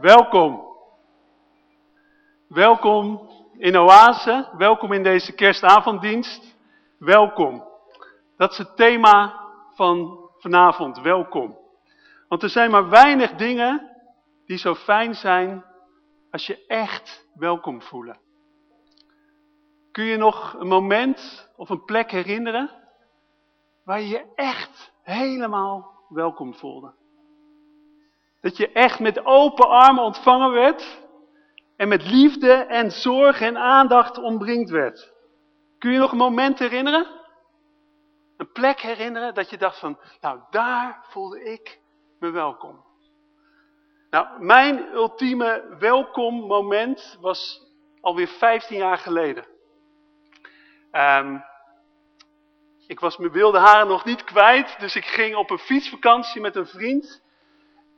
Welkom. Welkom in Oase, welkom in deze kerstavonddienst. Welkom. Dat is het thema van vanavond, welkom. Want er zijn maar weinig dingen die zo fijn zijn als je echt welkom voelen. Kun je nog een moment of een plek herinneren waar je je echt helemaal welkom voelde? Dat je echt met open armen ontvangen werd en met liefde en zorg en aandacht omringd werd. Kun je nog een moment herinneren? Een plek herinneren dat je dacht van, nou daar voelde ik me welkom. Nou, mijn ultieme welkom moment was alweer 15 jaar geleden. Um, ik was mijn wilde haren nog niet kwijt, dus ik ging op een fietsvakantie met een vriend.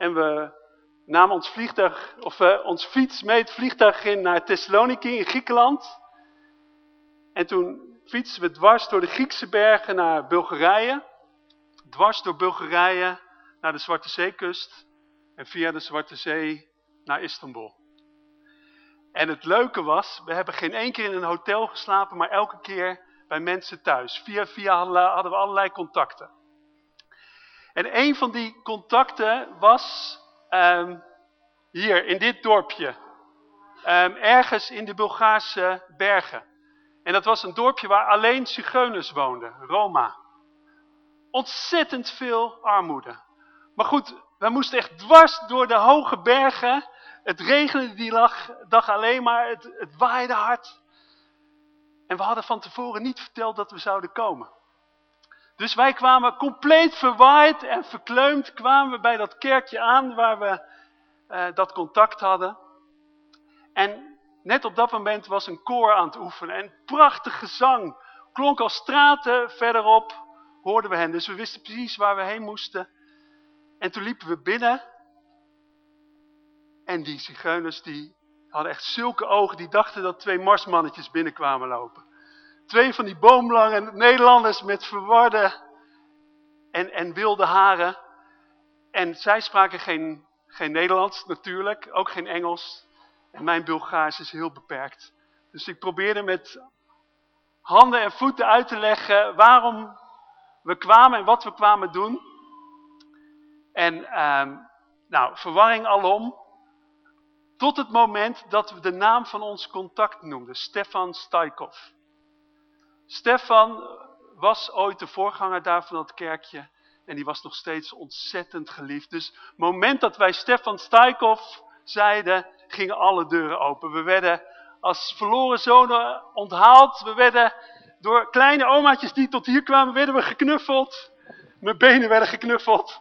En we namen ons, vliegtuig, of, uh, ons fiets mee het vliegtuig in naar Thessaloniki in Griekenland. En toen fietsen we dwars door de Griekse bergen naar Bulgarije. Dwars door Bulgarije naar de Zwarte Zeekust. En via de Zwarte Zee naar Istanbul. En het leuke was, we hebben geen één keer in een hotel geslapen, maar elke keer bij mensen thuis. Via via hadden we allerlei contacten. En een van die contacten was um, hier in dit dorpje. Um, ergens in de Bulgaarse bergen. En dat was een dorpje waar alleen zigeuners woonden, Roma. Ontzettend veel armoede. Maar goed, we moesten echt dwars door de hoge bergen. Het regende die dag alleen maar, het, het waaide hard. En we hadden van tevoren niet verteld dat we zouden komen. Dus wij kwamen compleet verwaaid en verkleumd, kwamen we bij dat kerkje aan waar we uh, dat contact hadden. En net op dat moment was een koor aan het oefenen en prachtig gezang klonk al straten verderop, hoorden we hen. Dus we wisten precies waar we heen moesten. En toen liepen we binnen en die zigeuners die hadden echt zulke ogen, die dachten dat twee marsmannetjes binnenkwamen lopen. Twee van die boomlange Nederlanders met verwarde en, en wilde haren. En zij spraken geen, geen Nederlands natuurlijk, ook geen Engels. En mijn Bulgaars is heel beperkt. Dus ik probeerde met handen en voeten uit te leggen waarom we kwamen en wat we kwamen doen. En uh, nou, verwarring alom. Tot het moment dat we de naam van ons contact noemden, Stefan Stajkov. Stefan was ooit de voorganger daar van dat kerkje en die was nog steeds ontzettend geliefd. Dus het moment dat wij Stefan Stajkov zeiden, gingen alle deuren open. We werden als verloren zonen onthaald. We werden door kleine omaatjes die tot hier kwamen, werden we geknuffeld. Mijn benen werden geknuffeld.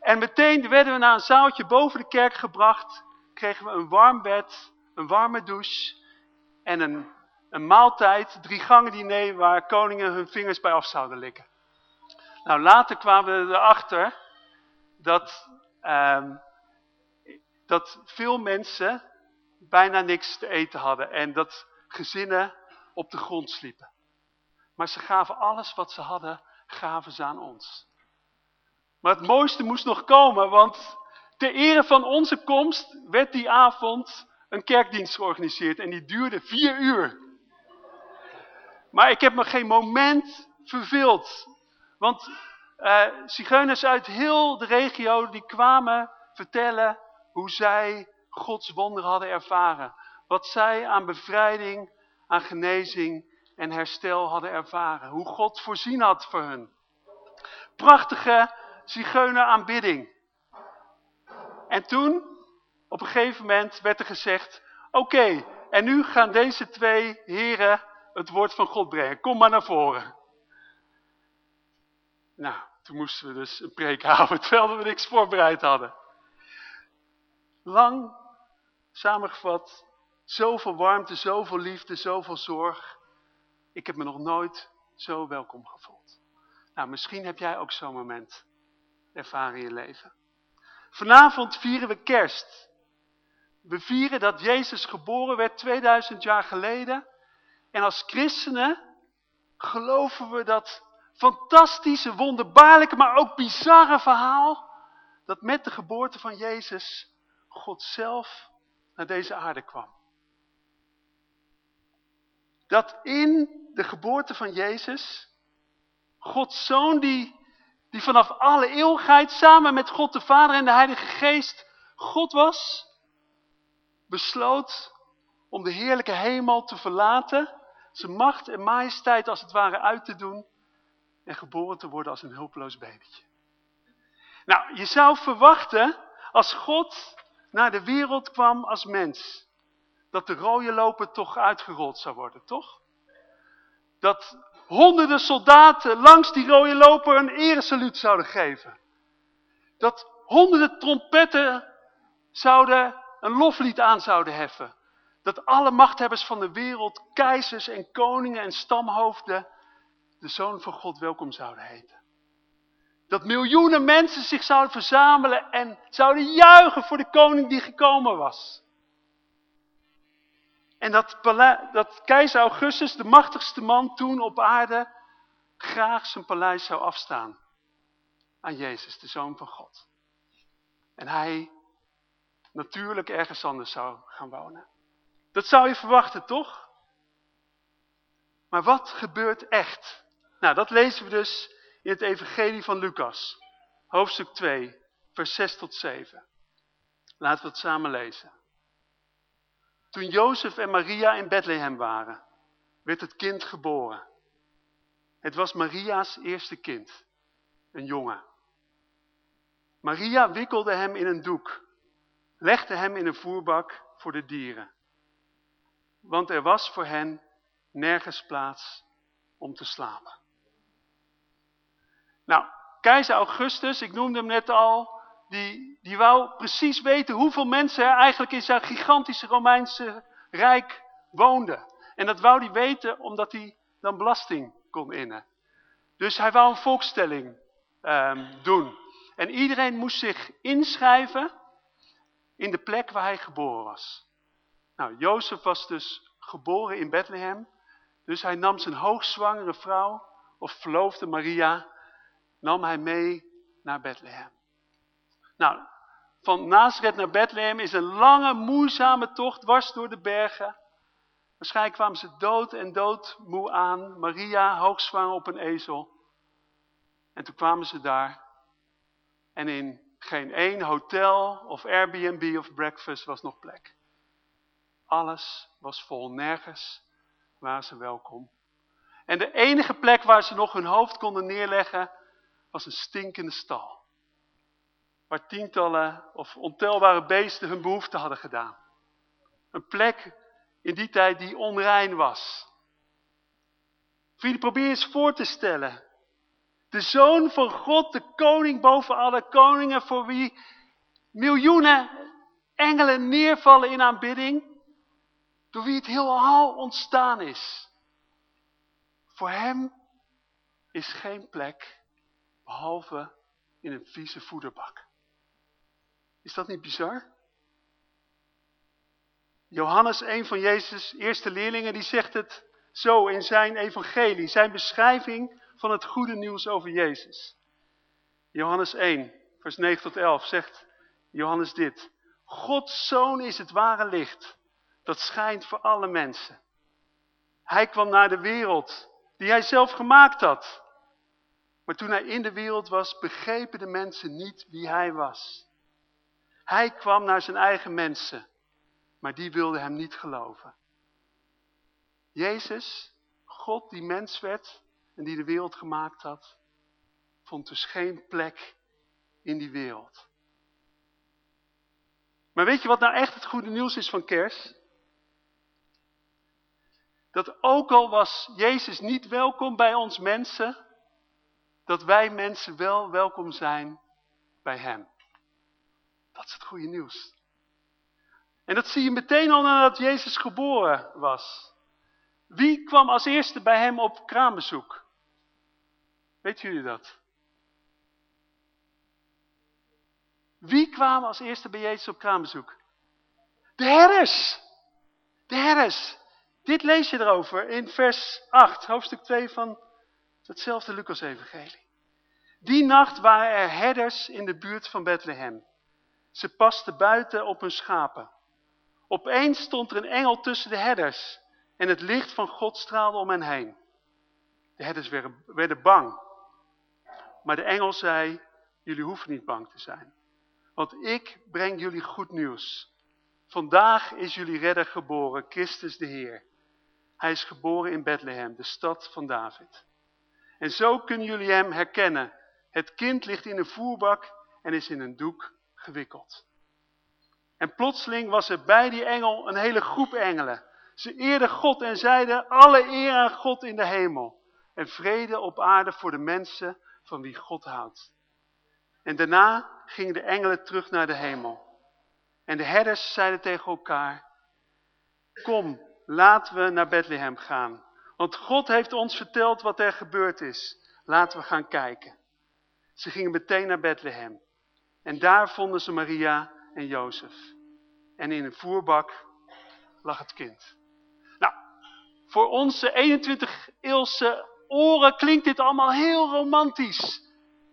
En meteen werden we naar een zaaltje boven de kerk gebracht kregen we een warm bed, een warme douche en een, een maaltijd, drie gangen diner waar koningen hun vingers bij af zouden likken. Nou, later kwamen we erachter dat, uh, dat veel mensen bijna niks te eten hadden en dat gezinnen op de grond sliepen. Maar ze gaven alles wat ze hadden, gaven ze aan ons. Maar het mooiste moest nog komen, want Ter ere van onze komst werd die avond een kerkdienst georganiseerd en die duurde vier uur. Maar ik heb me geen moment verveeld. Want uh, zigeuners uit heel de regio die kwamen vertellen hoe zij Gods wonder hadden ervaren. Wat zij aan bevrijding, aan genezing en herstel hadden ervaren. Hoe God voorzien had voor hun. Prachtige zigeuner aanbidding. En toen, op een gegeven moment, werd er gezegd, oké, en nu gaan deze twee heren het woord van God brengen. Kom maar naar voren. Nou, toen moesten we dus een preek houden, terwijl we niks voorbereid hadden. Lang samengevat, zoveel warmte, zoveel liefde, zoveel zorg. Ik heb me nog nooit zo welkom gevoeld. Nou, misschien heb jij ook zo'n moment ervaren in je leven. Vanavond vieren we kerst. We vieren dat Jezus geboren werd 2000 jaar geleden. En als christenen geloven we dat fantastische, wonderbaarlijke, maar ook bizarre verhaal. Dat met de geboorte van Jezus God zelf naar deze aarde kwam. Dat in de geboorte van Jezus, Gods Zoon die, die vanaf alle eeuwigheid samen met God de Vader en de Heilige Geest God was, besloot om de heerlijke hemel te verlaten, zijn macht en majesteit als het ware uit te doen en geboren te worden als een hulpeloos babytje. Nou, je zou verwachten, als God naar de wereld kwam als mens, dat de rode loper toch uitgerold zou worden, toch? Dat honderden soldaten langs die rode loper een eresaluut zouden geven. Dat honderden trompetten zouden een loflied aan zouden heffen. Dat alle machthebbers van de wereld, keizers en koningen en stamhoofden, de Zoon van God welkom zouden heten. Dat miljoenen mensen zich zouden verzamelen en zouden juichen voor de koning die gekomen was. En dat, dat keizer Augustus, de machtigste man toen op aarde, graag zijn paleis zou afstaan aan Jezus, de Zoon van God. En hij natuurlijk ergens anders zou gaan wonen. Dat zou je verwachten, toch? Maar wat gebeurt echt? Nou, dat lezen we dus in het evangelie van Lucas. Hoofdstuk 2, vers 6 tot 7. Laten we het samen lezen. Toen Jozef en Maria in Bethlehem waren, werd het kind geboren. Het was Maria's eerste kind, een jongen. Maria wikkelde hem in een doek, legde hem in een voerbak voor de dieren. Want er was voor hen nergens plaats om te slapen. Nou, keizer Augustus, ik noemde hem net al, die, die wou precies weten hoeveel mensen er eigenlijk in zijn gigantische Romeinse rijk woonden. En dat wou hij weten omdat hij dan belasting kon innen. Dus hij wou een volkstelling um, doen. En iedereen moest zich inschrijven in de plek waar hij geboren was. Nou, Jozef was dus geboren in Bethlehem. Dus hij nam zijn hoogzwangere vrouw, of verloofde Maria, nam hij mee naar Bethlehem. Nou, van Nazareth naar Bethlehem is een lange, moeizame tocht dwars door de bergen. Waarschijnlijk kwamen ze dood en dood moe aan. Maria hoogzwanger op een ezel. En toen kwamen ze daar. En in geen één hotel of Airbnb of breakfast was nog plek. Alles was vol, nergens waren ze welkom. En de enige plek waar ze nog hun hoofd konden neerleggen was een stinkende stal. Waar tientallen of ontelbare beesten hun behoefte hadden gedaan. Een plek in die tijd die onrein was. Vrienden, probeer eens voor te stellen. De Zoon van God, de koning boven alle koningen, voor wie miljoenen engelen neervallen in aanbidding. Door wie het heelal ontstaan is. Voor hem is geen plek behalve in een vieze voederbak. Is dat niet bizar? Johannes, een van Jezus' eerste leerlingen, die zegt het zo in zijn evangelie, zijn beschrijving van het goede nieuws over Jezus. Johannes 1, vers 9 tot 11 zegt Johannes dit. Gods zoon is het ware licht, dat schijnt voor alle mensen. Hij kwam naar de wereld, die hij zelf gemaakt had. Maar toen hij in de wereld was, begrepen de mensen niet wie hij was. Hij kwam naar zijn eigen mensen, maar die wilden hem niet geloven. Jezus, God die mens werd en die de wereld gemaakt had, vond dus geen plek in die wereld. Maar weet je wat nou echt het goede nieuws is van kerst? Dat ook al was Jezus niet welkom bij ons mensen, dat wij mensen wel welkom zijn bij hem. Dat is het goede nieuws. En dat zie je meteen al nadat Jezus geboren was. Wie kwam als eerste bij hem op kraambezoek? Weet jullie dat? Wie kwam als eerste bij Jezus op kraambezoek? De herders. De herders. Dit lees je erover in vers 8, hoofdstuk 2 van hetzelfde Lucas evangelie. Die nacht waren er herders in de buurt van Bethlehem. Ze pasten buiten op hun schapen. Opeens stond er een engel tussen de herders en het licht van God straalde om hen heen. De herders werden, werden bang. Maar de engel zei, jullie hoeven niet bang te zijn. Want ik breng jullie goed nieuws. Vandaag is jullie redder geboren, Christus de Heer. Hij is geboren in Bethlehem, de stad van David. En zo kunnen jullie hem herkennen. Het kind ligt in een voerbak en is in een doek gewikkeld. En plotseling was er bij die engel een hele groep engelen. Ze eerden God en zeiden, alle eer aan God in de hemel. En vrede op aarde voor de mensen van wie God houdt. En daarna gingen de engelen terug naar de hemel. En de herders zeiden tegen elkaar, kom, laten we naar Bethlehem gaan. Want God heeft ons verteld wat er gebeurd is. Laten we gaan kijken. Ze gingen meteen naar Bethlehem. En daar vonden ze Maria en Jozef. En in een voerbak lag het kind. Nou, voor onze 21 eeuwse oren klinkt dit allemaal heel romantisch.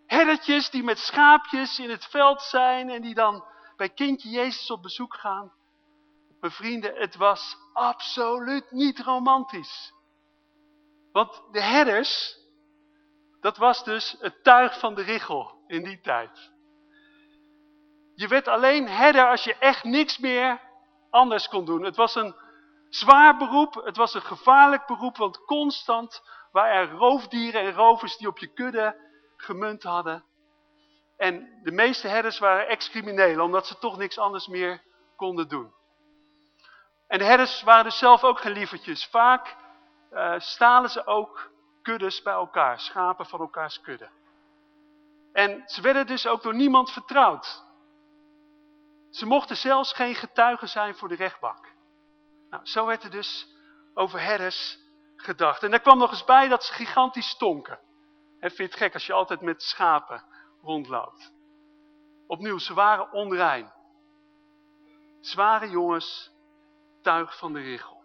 Herdertjes die met schaapjes in het veld zijn en die dan bij kindje Jezus op bezoek gaan. Mijn vrienden, het was absoluut niet romantisch. Want de herders, dat was dus het tuig van de richel in die tijd. Je werd alleen herder als je echt niks meer anders kon doen. Het was een zwaar beroep, het was een gevaarlijk beroep, want constant waren er roofdieren en rovers die op je kudde gemunt hadden. En de meeste herders waren ex-criminelen, omdat ze toch niks anders meer konden doen. En de herders waren dus zelf ook geen lievertjes. Vaak uh, stalen ze ook kuddes bij elkaar, schapen van elkaars kudde. En ze werden dus ook door niemand vertrouwd. Ze mochten zelfs geen getuigen zijn voor de rechtbank. Nou, zo werd er dus over herders gedacht. En daar kwam nog eens bij dat ze gigantisch stonken. En vind je het gek als je altijd met schapen rondloopt. Opnieuw, ze waren onrein. Zware jongens, tuig van de regel.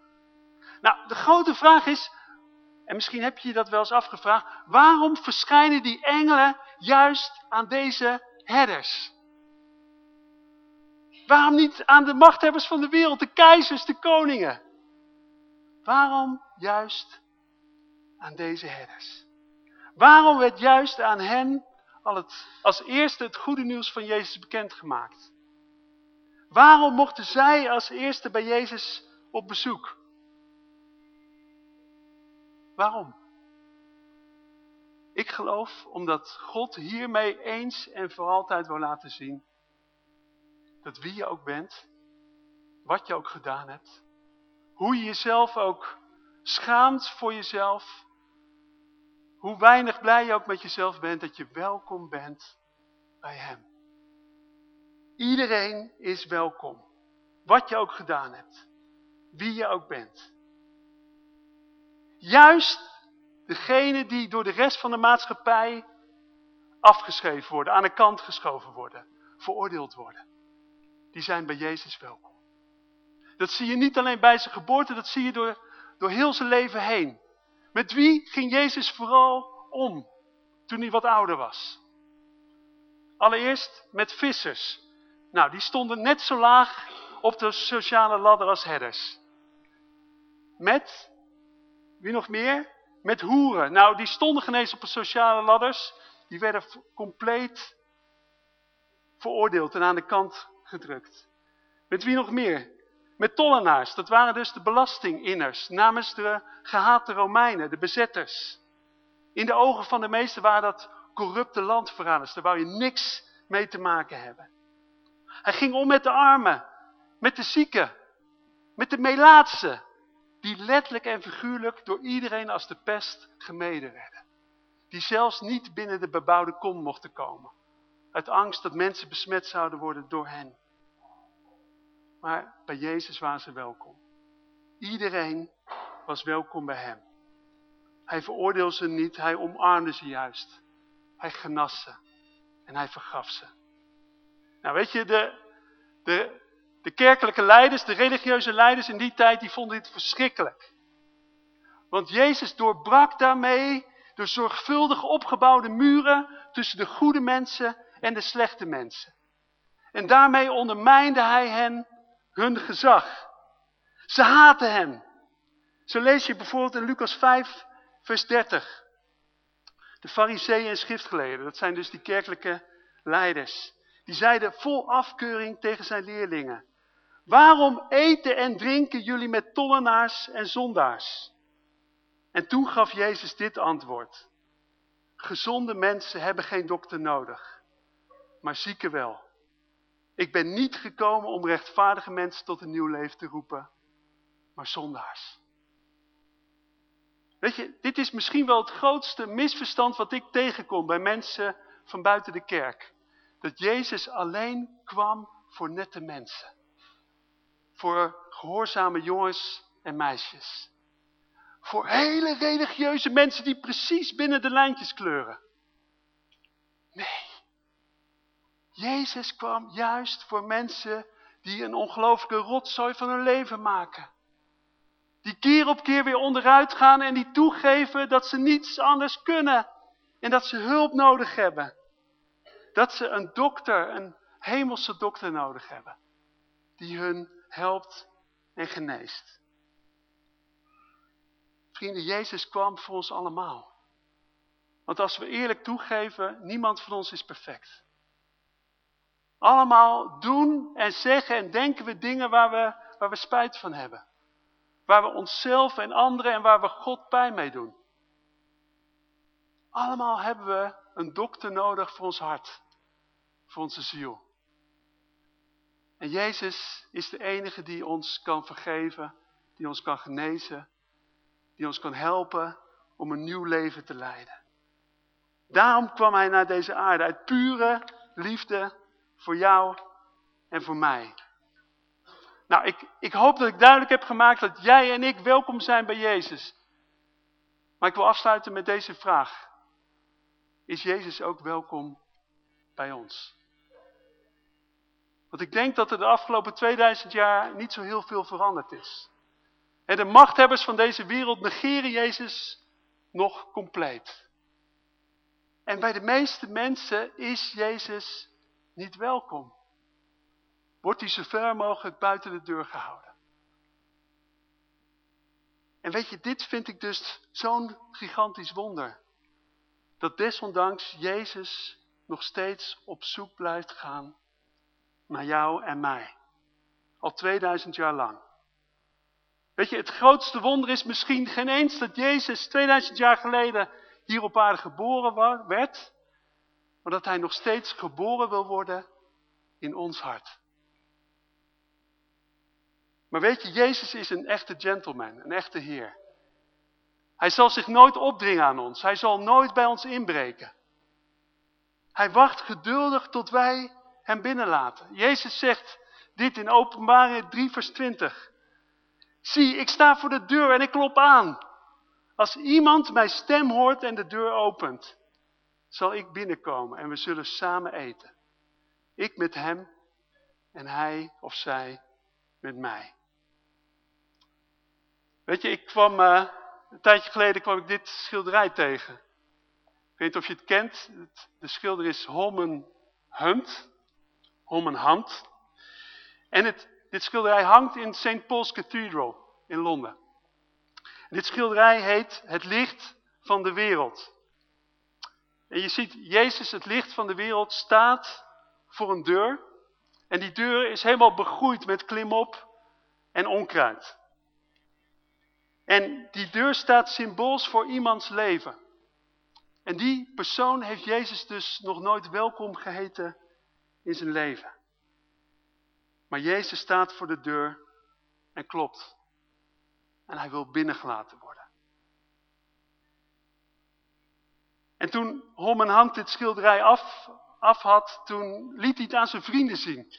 Nou, de grote vraag is, en misschien heb je je dat wel eens afgevraagd, waarom verschijnen die engelen juist aan deze herders? Waarom niet aan de machthebbers van de wereld, de keizers, de koningen? Waarom juist aan deze herders? Waarom werd juist aan hen al het, als eerste het goede nieuws van Jezus bekendgemaakt? Waarom mochten zij als eerste bij Jezus op bezoek? Waarom? Ik geloof omdat God hiermee eens en voor altijd wil laten zien dat wie je ook bent, wat je ook gedaan hebt, hoe je jezelf ook schaamt voor jezelf, hoe weinig blij je ook met jezelf bent, dat je welkom bent bij hem. Iedereen is welkom, wat je ook gedaan hebt, wie je ook bent. Juist degene die door de rest van de maatschappij afgeschreven worden, aan de kant geschoven worden, veroordeeld worden die zijn bij Jezus welkom. Dat zie je niet alleen bij zijn geboorte, dat zie je door, door heel zijn leven heen. Met wie ging Jezus vooral om toen hij wat ouder was? Allereerst met vissers. Nou, die stonden net zo laag op de sociale ladder als herders. Met, wie nog meer? Met hoeren. Nou, die stonden genezen op de sociale ladders. Die werden compleet veroordeeld en aan de kant gedrukt. Met wie nog meer? Met tollenaars, dat waren dus de belastinginners namens de gehate Romeinen, de bezetters. In de ogen van de meesten waren dat corrupte landverraders, daar wou je niks mee te maken hebben. Hij ging om met de armen, met de zieken, met de melaatsen, die letterlijk en figuurlijk door iedereen als de pest gemeden werden. Die zelfs niet binnen de bebouwde kom mochten komen. Uit angst dat mensen besmet zouden worden door hen. Maar bij Jezus waren ze welkom. Iedereen was welkom bij hem. Hij veroordeelde ze niet, hij omarmde ze juist. Hij genas ze en hij vergaf ze. Nou weet je, de, de, de kerkelijke leiders, de religieuze leiders in die tijd, die vonden dit verschrikkelijk. Want Jezus doorbrak daarmee de zorgvuldig opgebouwde muren tussen de goede mensen en de slechte mensen. En daarmee ondermijnde hij hen hun gezag. Ze haten hem. Zo lees je bijvoorbeeld in Lucas 5, vers 30. De fariseeën en schriftgeleerden, dat zijn dus die kerkelijke leiders. Die zeiden vol afkeuring tegen zijn leerlingen. Waarom eten en drinken jullie met tollenaars en zondaars? En toen gaf Jezus dit antwoord. Gezonde mensen hebben geen dokter nodig, maar zieken wel. Ik ben niet gekomen om rechtvaardige mensen tot een nieuw leven te roepen, maar zondaars. Weet je, dit is misschien wel het grootste misverstand wat ik tegenkom bij mensen van buiten de kerk. Dat Jezus alleen kwam voor nette mensen. Voor gehoorzame jongens en meisjes. Voor hele religieuze mensen die precies binnen de lijntjes kleuren. Nee. Jezus kwam juist voor mensen die een ongelooflijke rotzooi van hun leven maken. Die keer op keer weer onderuit gaan en die toegeven dat ze niets anders kunnen. En dat ze hulp nodig hebben. Dat ze een dokter, een hemelse dokter nodig hebben. Die hun helpt en geneest. Vrienden, Jezus kwam voor ons allemaal. Want als we eerlijk toegeven, niemand van ons is perfect. Allemaal doen en zeggen en denken we dingen waar we, waar we spijt van hebben. Waar we onszelf en anderen en waar we God pijn mee doen. Allemaal hebben we een dokter nodig voor ons hart. Voor onze ziel. En Jezus is de enige die ons kan vergeven. Die ons kan genezen. Die ons kan helpen om een nieuw leven te leiden. Daarom kwam hij naar deze aarde. Uit pure liefde voor jou en voor mij. Nou, ik, ik hoop dat ik duidelijk heb gemaakt dat jij en ik welkom zijn bij Jezus. Maar ik wil afsluiten met deze vraag. Is Jezus ook welkom bij ons? Want ik denk dat er de afgelopen 2000 jaar niet zo heel veel veranderd is. En de machthebbers van deze wereld negeren Jezus nog compleet. En bij de meeste mensen is Jezus niet welkom. Wordt hij zo ver mogelijk buiten de deur gehouden. En weet je, dit vind ik dus zo'n gigantisch wonder. Dat desondanks Jezus nog steeds op zoek blijft gaan naar jou en mij. Al 2000 jaar lang. Weet je, het grootste wonder is misschien geen eens dat Jezus 2000 jaar geleden hier op aarde geboren werd. Maar dat hij nog steeds geboren wil worden in ons hart. Maar weet je, Jezus is een echte gentleman, een echte Heer. Hij zal zich nooit opdringen aan ons. Hij zal nooit bij ons inbreken. Hij wacht geduldig tot wij hem binnenlaten. Jezus zegt dit in openbaring 3 vers 20. Zie, ik sta voor de deur en ik klop aan. Als iemand mijn stem hoort en de deur opent, zal ik binnenkomen en we zullen samen eten. Ik met hem en hij of zij met mij. Weet je, ik kwam, uh, een tijdje geleden kwam ik dit schilderij tegen. Ik weet niet of je het kent. De schilder is Holman Hunt. Holman Hunt. En het, dit schilderij hangt in St. Paul's Cathedral in Londen. Dit schilderij heet Het licht van de wereld. En je ziet, Jezus, het licht van de wereld, staat voor een deur. En die deur is helemaal begroeid met klimop en onkruid. En die deur staat symbools voor iemands leven. En die persoon heeft Jezus dus nog nooit welkom geheten in zijn leven. Maar Jezus staat voor de deur en klopt. En hij wil binnengelaten worden. En toen Holman Hand dit schilderij af, af had, toen liet hij het aan zijn vrienden zien.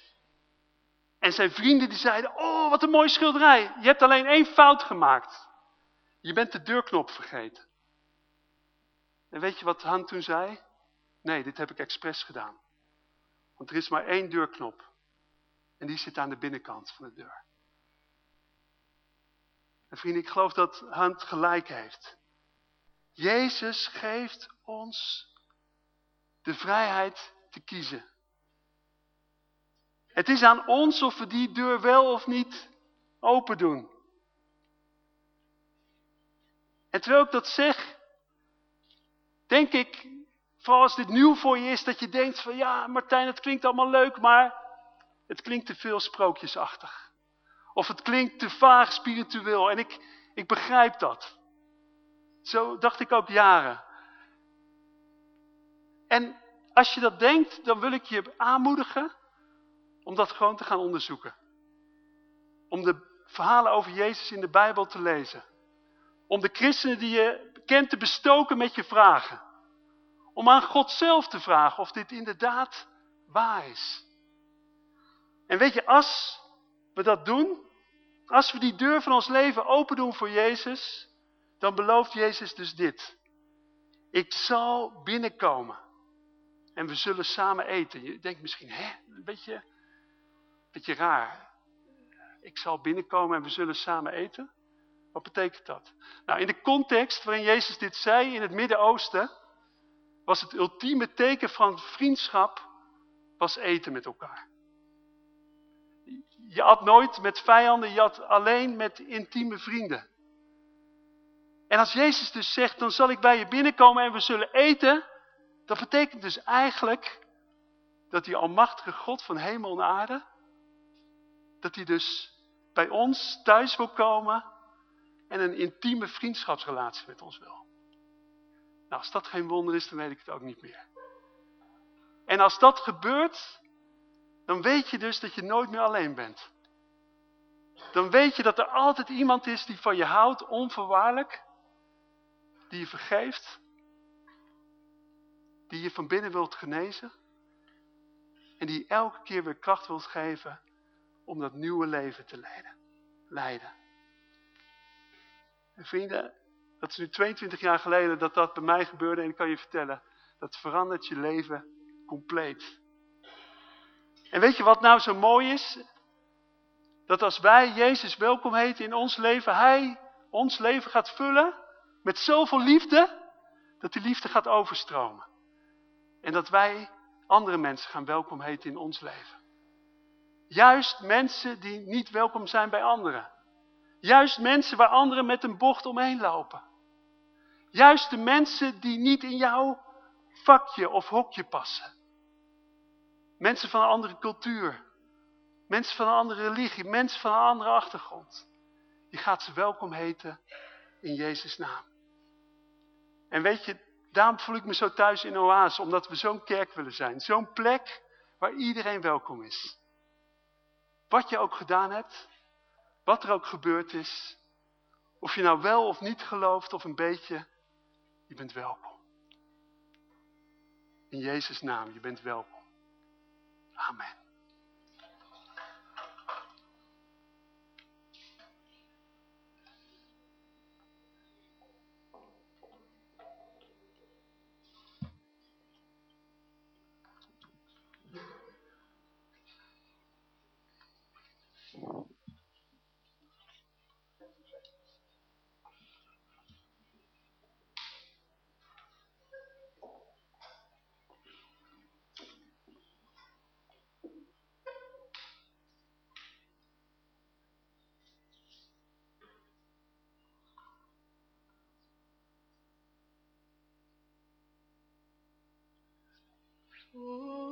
En zijn vrienden die zeiden, oh wat een mooi schilderij. Je hebt alleen één fout gemaakt. Je bent de deurknop vergeten. En weet je wat Han toen zei? Nee, dit heb ik expres gedaan. Want er is maar één deurknop. En die zit aan de binnenkant van de deur. En vrienden, ik geloof dat Hunt gelijk heeft. Jezus geeft ons de vrijheid te kiezen. Het is aan ons of we die deur wel of niet open doen. En terwijl ik dat zeg, denk ik, vooral als dit nieuw voor je is, dat je denkt van ja Martijn, het klinkt allemaal leuk, maar het klinkt te veel sprookjesachtig. Of het klinkt te vaag spiritueel. En ik, ik begrijp dat. Zo dacht ik ook jaren. En als je dat denkt, dan wil ik je aanmoedigen om dat gewoon te gaan onderzoeken. Om de verhalen over Jezus in de Bijbel te lezen. Om de christenen die je kent te bestoken met je vragen. Om aan God zelf te vragen of dit inderdaad waar is. En weet je, als we dat doen, als we die deur van ons leven open doen voor Jezus, dan belooft Jezus dus dit. Ik zal binnenkomen en we zullen samen eten. Je denkt misschien, hè, een beetje, een beetje raar. Ik zal binnenkomen en we zullen samen eten. Wat betekent dat? Nou, in de context waarin Jezus dit zei in het Midden-Oosten, was het ultieme teken van vriendschap, was eten met elkaar. Je at nooit met vijanden, je at alleen met intieme vrienden. En als Jezus dus zegt, dan zal ik bij je binnenkomen en we zullen eten. Dat betekent dus eigenlijk dat die almachtige God van hemel en aarde, dat hij dus bij ons thuis wil komen en een intieme vriendschapsrelatie met ons wil. Nou, als dat geen wonder is, dan weet ik het ook niet meer. En als dat gebeurt, dan weet je dus dat je nooit meer alleen bent. Dan weet je dat er altijd iemand is die van je houdt, onvoorwaardelijk. Die je vergeeft. Die je van binnen wilt genezen. En die elke keer weer kracht wilt geven om dat nieuwe leven te leiden. leiden. En vrienden, dat is nu 22 jaar geleden dat dat bij mij gebeurde. En ik kan je vertellen, dat verandert je leven compleet. En weet je wat nou zo mooi is? Dat als wij Jezus welkom heten in ons leven, Hij ons leven gaat vullen met zoveel liefde, dat die liefde gaat overstromen. En dat wij andere mensen gaan welkom heten in ons leven. Juist mensen die niet welkom zijn bij anderen. Juist mensen waar anderen met een bocht omheen lopen. Juist de mensen die niet in jouw vakje of hokje passen. Mensen van een andere cultuur. Mensen van een andere religie. Mensen van een andere achtergrond. Je gaat ze welkom heten in Jezus' naam. En weet je, daarom voel ik me zo thuis in Oase. Omdat we zo'n kerk willen zijn. Zo'n plek waar iedereen welkom is. Wat je ook gedaan hebt. Wat er ook gebeurd is. Of je nou wel of niet gelooft of een beetje. Je bent welkom. In Jezus' naam, je bent welkom. Amen. Ooh.